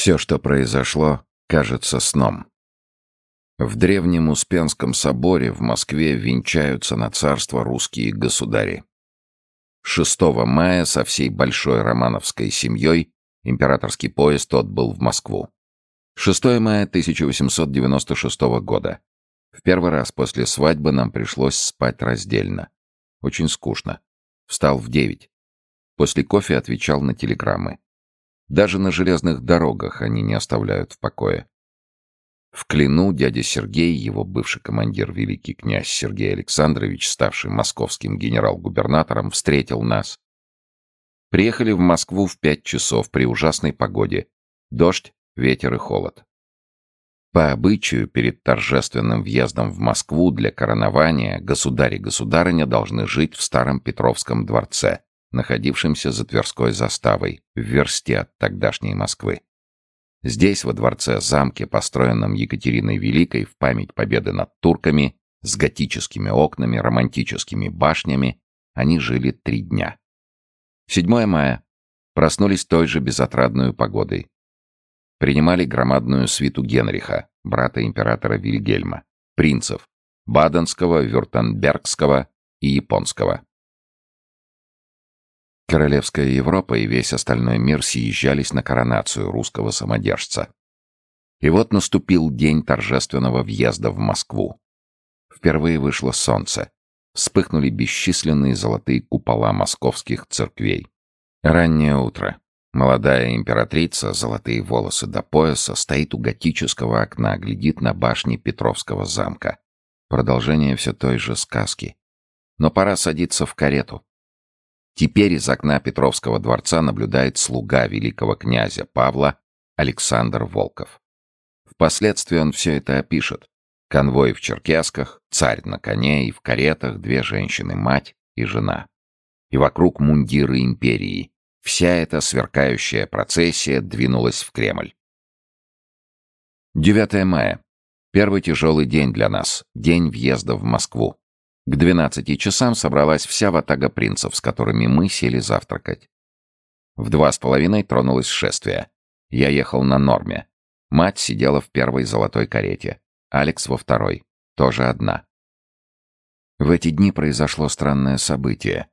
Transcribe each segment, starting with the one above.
Все, что произошло, кажется сном. В древнем Успенском соборе в Москве венчаются на царство русские государи. 6 мая со всей большой романовской семьей императорский поезд отбыл в Москву. 6 мая 1896 года. В первый раз после свадьбы нам пришлось спать раздельно. Очень скучно. Встал в девять. После кофе отвечал на телеграммы. Даже на железных дорогах они не оставляют в покое. В Клину дядя Сергей, его бывший командир великий князь Сергей Александрович, ставший московским генерал-губернатором, встретил нас. Приехали в Москву в пять часов при ужасной погоде. Дождь, ветер и холод. По обычаю, перед торжественным въездом в Москву для коронования государь и государыня должны жить в Старом Петровском дворце, находившемся за Тверской заставой, в версте от тогдашней Москвы. Здесь, во дворце-замке, построенном Екатериной Великой в память победы над турками, с готическими окнами, романтическими башнями, они жили три дня. 7 мая. Проснулись той же безотрадной погодой. Принимали громадную свиту Генриха, брата императора Вильгельма, принцев, Баденского, Вюртембергского и Японского. Королевская Европа и весь остальной мир съезжались на коронацию русского самодержца. И вот наступил день торжественного въезда в Москву. Впервые вышло солнце. Вспыхнули бесчисленные золотые купола московских церквей. Раннее утро. Молодая императрица, золотые волосы до пояса, стоит у готического окна, глядит на башни Петровского замка. Продолжение все той же сказки. Но пора садиться в карету. Теперь из окна Петровского дворца наблюдает слуга великого князя Павла Александр Волков. Впоследствии он все это опишет. Конвой в черкесках, царь на коне и в каретах, две женщины, мать и жена. И вокруг мундиры империи. Вся эта сверкающая процессия двинулась в Кремль. 9 мая. Первый тяжелый день для нас. День въезда в Москву. К двенадцати часам собралась вся ватага принцев, с которыми мы сели завтракать. В два с половиной тронулось шествие. Я ехал на норме. Мать сидела в первой золотой карете. Алекс во второй. Тоже одна. В эти дни произошло странное событие.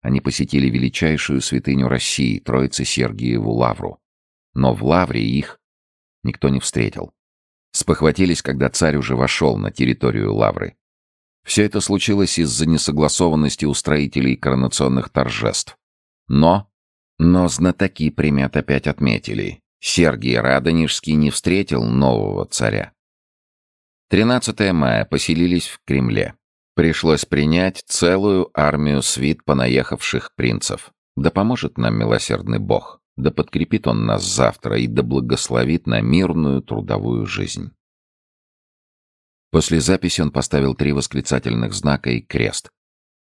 Они посетили величайшую святыню России, Троицы Сергиеву Лавру. Но в Лавре их никто не встретил. Спохватились, когда царь уже вошел на территорию Лавры. Все это случилось из-за несогласованности у строителей коронационных торжеств. Но... Но знатоки примет опять отметили. Сергий Радонежский не встретил нового царя. 13 мая поселились в Кремле. Пришлось принять целую армию свит понаехавших принцев. Да поможет нам милосердный Бог, да подкрепит Он нас завтра и да благословит на мирную трудовую жизнь. После записи он поставил три восклицательных знака и крест.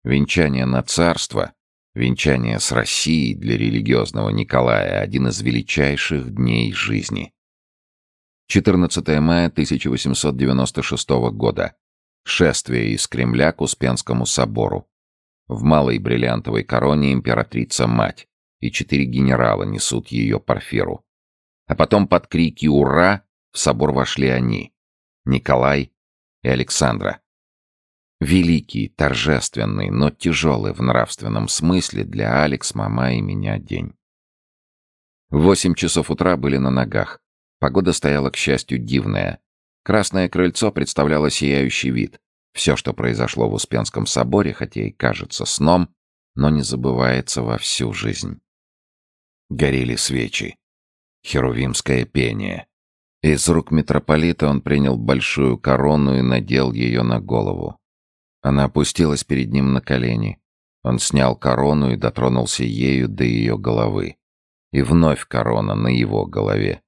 Венчание на царство, венчание с Россией для религиозного Николая — один из величайших дней жизни. 14 мая 1896 года. Шествие из Кремля к Успенскому собору. В малой бриллиантовой короне императрица-мать, и четыре генерала несут ее парфиру. А потом под крики «Ура!» в собор вошли они — Николай, и Александра. Великий, торжественный, но тяжелый в нравственном смысле для Алекс, мама и меня день. Восемь часов утра были на ногах. Погода стояла, к счастью, дивная. Красное крыльцо представляло сияющий вид. Все, что произошло в Успенском соборе, хотя и кажется сном, но не забывается во всю жизнь. Горели свечи. Херувимское пение. Из рук митрополита он принял большую корону и надел ее на голову. Она опустилась перед ним на колени. Он снял корону и дотронулся ею до ее головы. И вновь корона на его голове.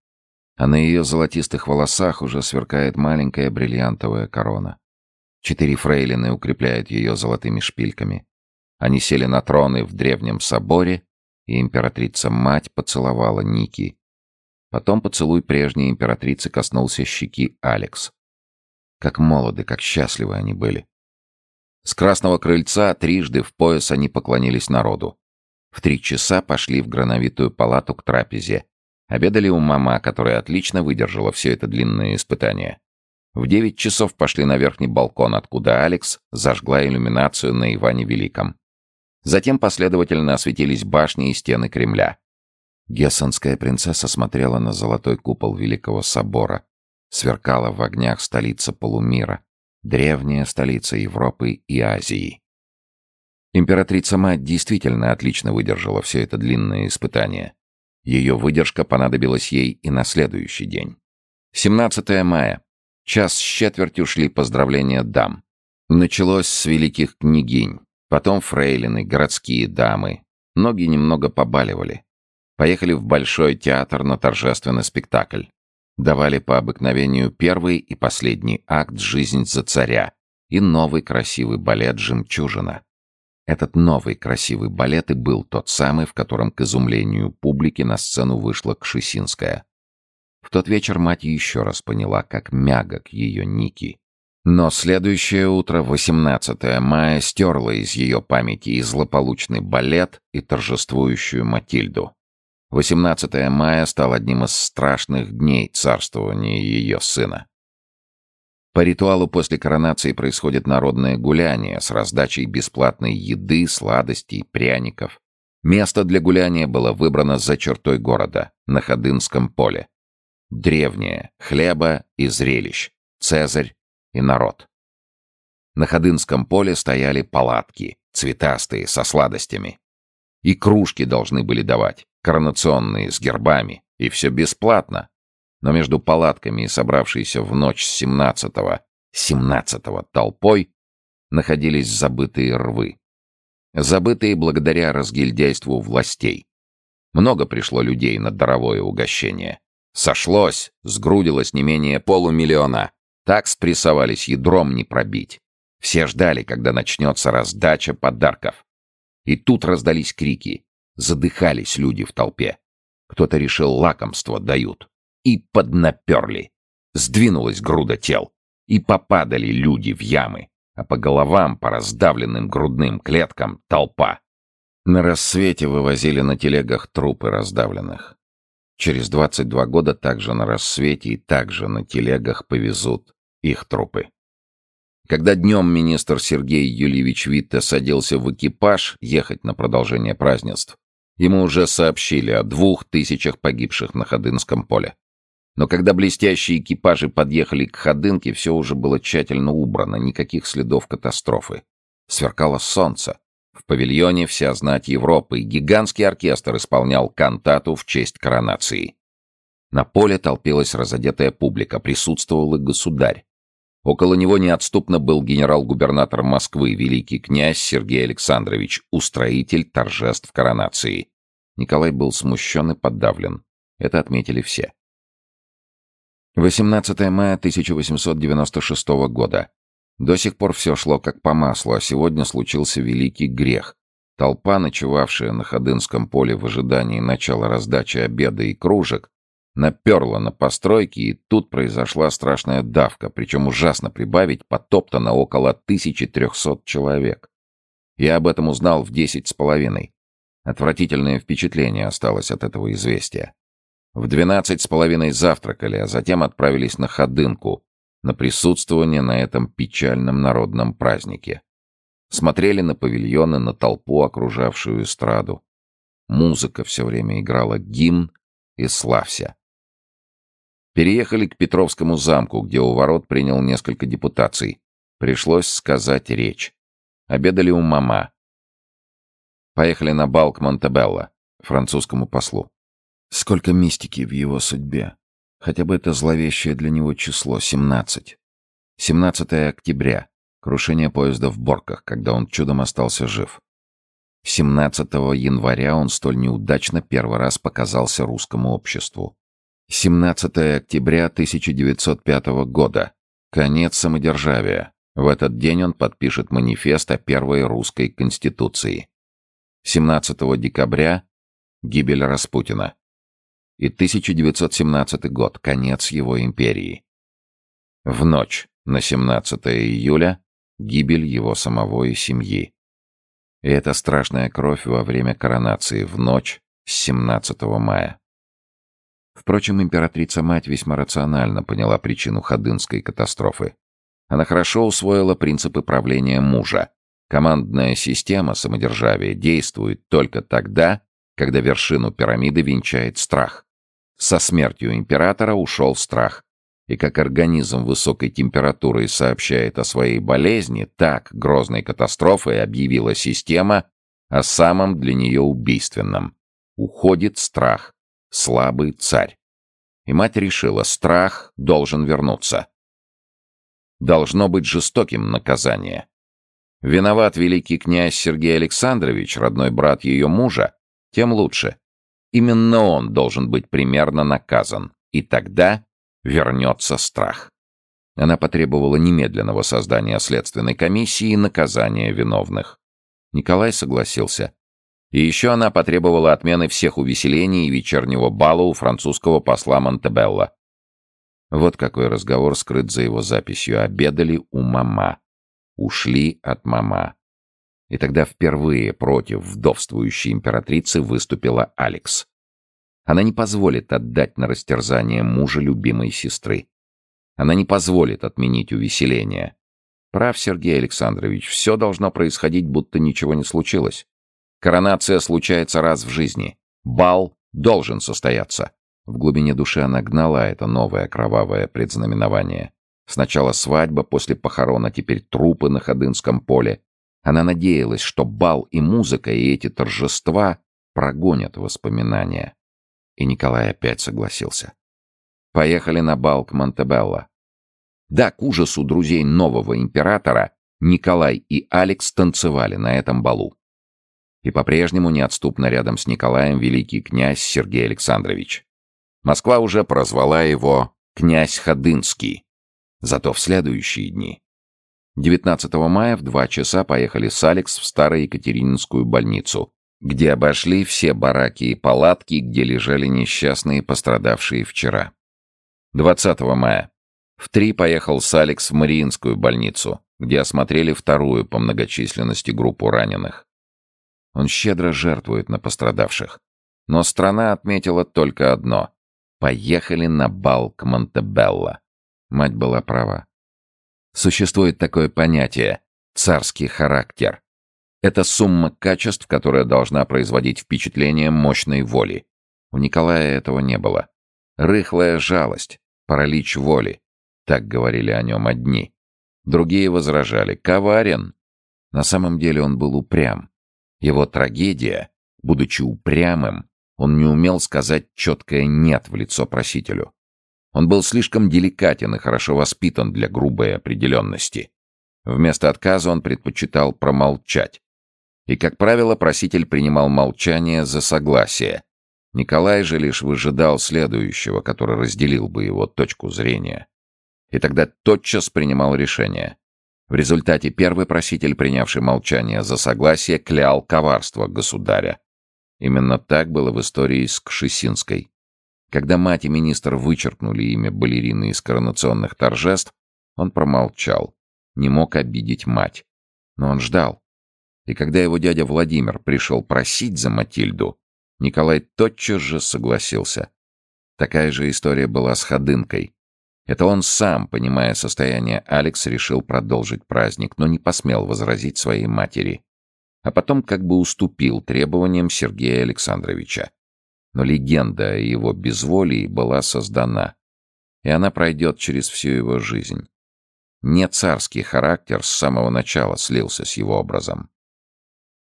А на ее золотистых волосах уже сверкает маленькая бриллиантовая корона. Четыре фрейлины укрепляют ее золотыми шпильками. Они сели на троны в древнем соборе, и императрица-мать поцеловала Ники, Потом поцелуй прежней императрицы коснулся щеки Алекс. Как молоды, как счастливы они были. С красного крыльца трижды в пояс они поклонились народу. В три часа пошли в грановитую палату к трапезе. Обедали у мама, которая отлично выдержала все это длинное испытание. В девять часов пошли на верхний балкон, откуда Алекс зажгла иллюминацию на Иване Великом. Затем последовательно осветились башни и стены Кремля. Гессенская принцесса смотрела на золотой купол Великого собора. Сверкала в огнях столица полумира, древняя столица Европы и Азии. Императрица-мать действительно отлично выдержала все это длинное испытание. Ее выдержка понадобилась ей и на следующий день. 17 мая. Час с четвертью шли поздравления дам. Началось с великих княгинь, потом фрейлины, городские дамы. Ноги немного побаливали. Поехали в Большой театр на торжественный спектакль. Давали по обыкновению первый и последний акт «Жизнь за царя» и новый красивый балет «Жемчужина». Этот новый красивый балет и был тот самый, в котором, к изумлению публики, на сцену вышла Кшесинская. В тот вечер мать еще раз поняла, как мягок ее Ники. Но следующее утро, 18 мая, стерло из ее памяти и злополучный балет, и торжествующую Матильду. 18 мая стал одним из страшных дней царствования ее сына. По ритуалу после коронации происходит народное гуляние с раздачей бесплатной еды, сладостей, пряников. Место для гуляния было выбрано за чертой города, на Ходынском поле. Древнее, хлеба и зрелищ, Цезарь и народ. На Ходынском поле стояли палатки, цветастые, со сладостями. И кружки должны были давать, коронационные, с гербами, и все бесплатно, но между палатками и собравшейся в ночь с 17-го, 17-го толпой находились забытые рвы. Забытые благодаря разгильдяйству властей. Много пришло людей на даровое угощение. Сошлось, сгрудилось не менее полумиллиона. Так спрессовались ядром не пробить. Все ждали, когда начнется раздача подарков. И тут раздались крики. Задыхались люди в толпе. Кто-то решил лакомство дают и поднаперли. Сдвинулась груда тел, и попадали люди в ямы, а по головам, по раздавленным грудным клеткам, толпа. На рассвете вывозили на телегах трупы раздавленных. Через 22 года также на рассвете и также на телегах повезут их трупы. Когда днем министр Сергей Юльевич Витте садился в экипаж ехать на продолжение празднеств, ему уже сообщили о двух тысячах погибших на Ходынском поле. Но когда блестящие экипажи подъехали к Ходынке, все уже было тщательно убрано, никаких следов катастрофы. Сверкало солнце. В павильоне вся знать Европы, гигантский оркестр исполнял кантату в честь коронации. На поле толпилась разодетая публика, присутствовал и государь. Около него неотступно был генерал-губернатор Москвы, великий князь Сергей Александрович, устроитель торжеств коронации. Николай был смущен и подавлен. Это отметили все. 18 мая 1896 года. До сих пор все шло как по маслу, а сегодня случился великий грех. Толпа, ночевавшая на Ходынском поле в ожидании начала раздачи обеда и кружек, наперла на постройки, и тут произошла страшная давка, причем ужасно прибавить, потоптано около 1300 человек. Я об этом узнал в десять с половиной. Отвратительное впечатление осталось от этого известия. В двенадцать с половиной завтракали, а затем отправились на Ходынку, на присутствование на этом печальном народном празднике. Смотрели на павильоны, на толпу, окружавшую эстраду. Музыка все время играла гимн и «Славься». Переехали к Петровскому замку, где у ворот принял несколько депутаций. Пришлось сказать речь. Обедали у мама. Поехали на бал к Монтебелло, французскому послу. Сколько мистики в его судьбе. Хотя бы это зловещее для него число — 17. 17 октября. Крушение поезда в Борках, когда он чудом остался жив. 17 января он столь неудачно первый раз показался русскому обществу. 17 октября 1905 года. Конец самодержавия. В этот день он подпишет манифест о первой русской конституции. 17 декабря — гибель Распутина и 1917 год, конец его империи. В ночь на 17 июля гибель его самого и семьи. И это страшная кровь во время коронации в ночь с 17 мая. Впрочем, императрица-мать весьма рационально поняла причину Ходынской катастрофы. Она хорошо усвоила принципы правления мужа. Командная система самодержавия действует только тогда, когда вершину пирамиды венчает страх. Со смертью императора ушел страх. И как организм высокой температуры сообщает о своей болезни, так грозной катастрофой объявила система о самом для нее убийственном. Уходит страх, слабый царь. И мать решила, страх должен вернуться. Должно быть жестоким наказание. Виноват великий князь Сергей Александрович, родной брат ее мужа, тем лучше. Именно он должен быть примерно наказан. И тогда вернется страх. Она потребовала немедленного создания следственной комиссии и наказания виновных. Николай согласился. И еще она потребовала отмены всех увеселений и вечернего бала у французского посла Монтебелла. Вот какой разговор скрыт за его записью. Обедали у мама. Ушли от мама. И тогда впервые против вдовствующей императрицы выступила Алекс. Она не позволит отдать на растерзание мужа любимой сестры. Она не позволит отменить увеселение. Прав Сергей Александрович, все должно происходить, будто ничего не случилось. Коронация случается раз в жизни. Бал должен состояться. В глубине души она гнала это новое кровавое предзнаменование. Сначала свадьба, после похорон, а теперь трупы на Ходынском поле. Она надеялась, что бал и музыка, и эти торжества прогонят воспоминания. И Николай опять согласился. Поехали на бал к Монтебелло. Да, к ужасу друзей нового императора, Николай и Алекс танцевали на этом балу. И по-прежнему неотступно рядом с Николаем великий князь Сергей Александрович. Москва уже прозвала его «князь Ходынский». Зато в следующие дни 19 мая в два часа поехали с Алекс в Старую Екатерининскую больницу, где обошли все бараки и палатки, где лежали несчастные, пострадавшие вчера. 20 мая. В три поехал с Алекс в Мариинскую больницу, где осмотрели вторую по многочисленности группу раненых. Он щедро жертвует на пострадавших. Но страна отметила только одно — поехали на бал к Монтебелло. Мать была права. Существует такое понятие — царский характер. Это сумма качеств, которая должна производить впечатление мощной воли. У Николая этого не было. Рыхлая жалость, паралич воли. Так говорили о нем одни. Другие возражали. Коварен. На самом деле он был упрям. Его трагедия, будучи упрямым, он не умел сказать четкое «нет» в лицо просителю. Он был слишком деликатен и хорошо воспитан для грубой определенности. Вместо отказа он предпочитал промолчать, и, как правило, проситель принимал молчание за согласие. Николай же лишь выжидал следующего, который разделил бы его точку зрения. И тогда тотчас принимал решение. В результате первый проситель, принявший молчание за согласие, клял коварство государя. Именно так было в истории с Кшесинской. Когда мать и министр вычеркнули имя балерины из коронационных торжеств, он промолчал, не мог обидеть мать. Но он ждал. И когда его дядя Владимир пришел просить за Матильду, Николай тотчас же согласился. Такая же история была с Ходынкой. Это он сам, понимая состояние Алекс, решил продолжить праздник, но не посмел возразить своей матери. А потом как бы уступил требованиям Сергея Александровича. Но легенда о его безволии была создана, и она пройдет через всю его жизнь. Не царский характер с самого начала слился с его образом.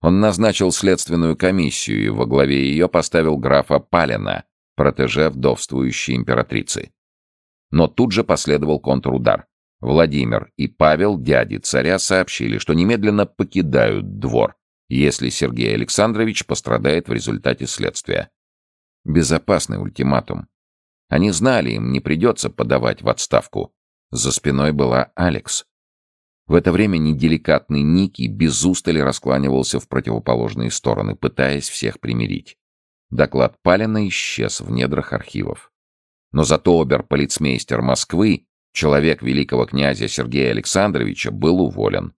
Он назначил следственную комиссию и во главе ее поставил графа Палина, протеже вдовствующей императрицы. Но тут же последовал контрудар. Владимир и Павел, дяди царя, сообщили, что немедленно покидают двор, если Сергей Александрович пострадает в результате следствия. Безопасный ультиматум. Они знали, им не придется подавать в отставку. За спиной была Алекс. В это время неделикатный Ники без устали раскланивался в противоположные стороны, пытаясь всех примирить. Доклад Палина исчез в недрах архивов. Но зато обер-полицмейстер Москвы, человек великого князя Сергея Александровича, был уволен.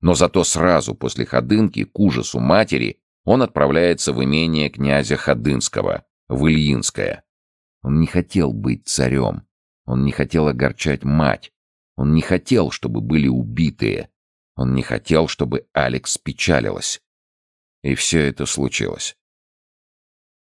Но зато сразу после Ходынки, к ужасу матери, он отправляется в имение князя Ходынского, в Ильинское. Он не хотел быть царем. Он не хотел огорчать мать. Он не хотел, чтобы были убитые. Он не хотел, чтобы Алекс печалилась. И все это случилось.